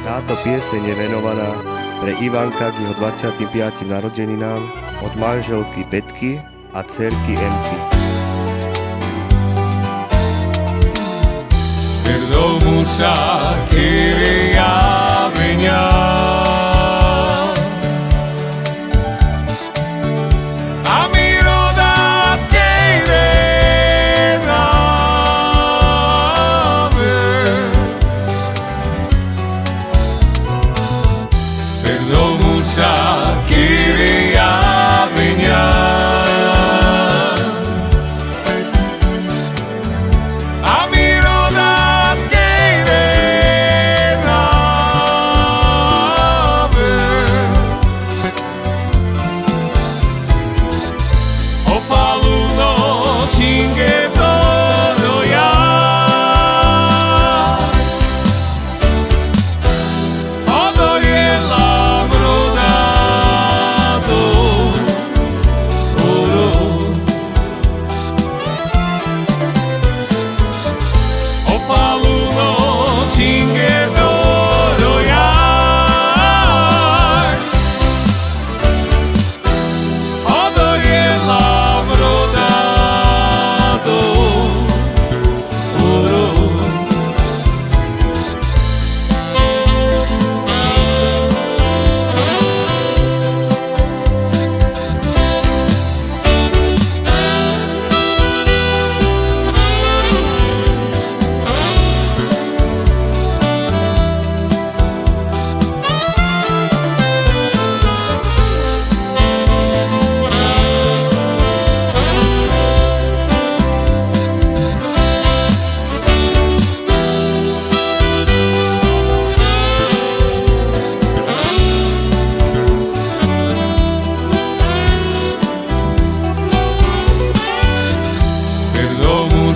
Táto pieseň je venovaná pre Ivanka k jeho 25. narodeninám od manželky Betky a cerky Emky. Perdón mucha, querer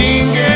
ninguém.